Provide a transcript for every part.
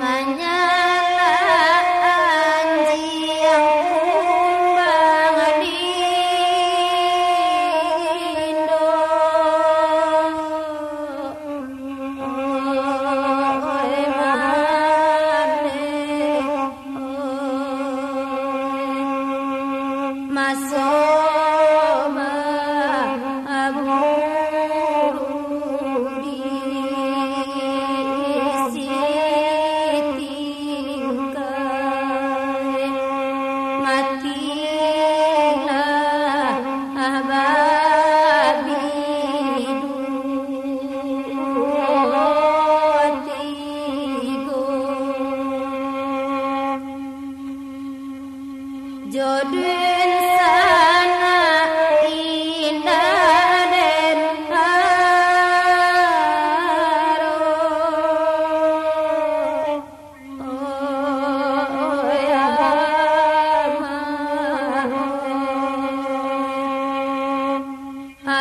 Mañana.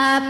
uh,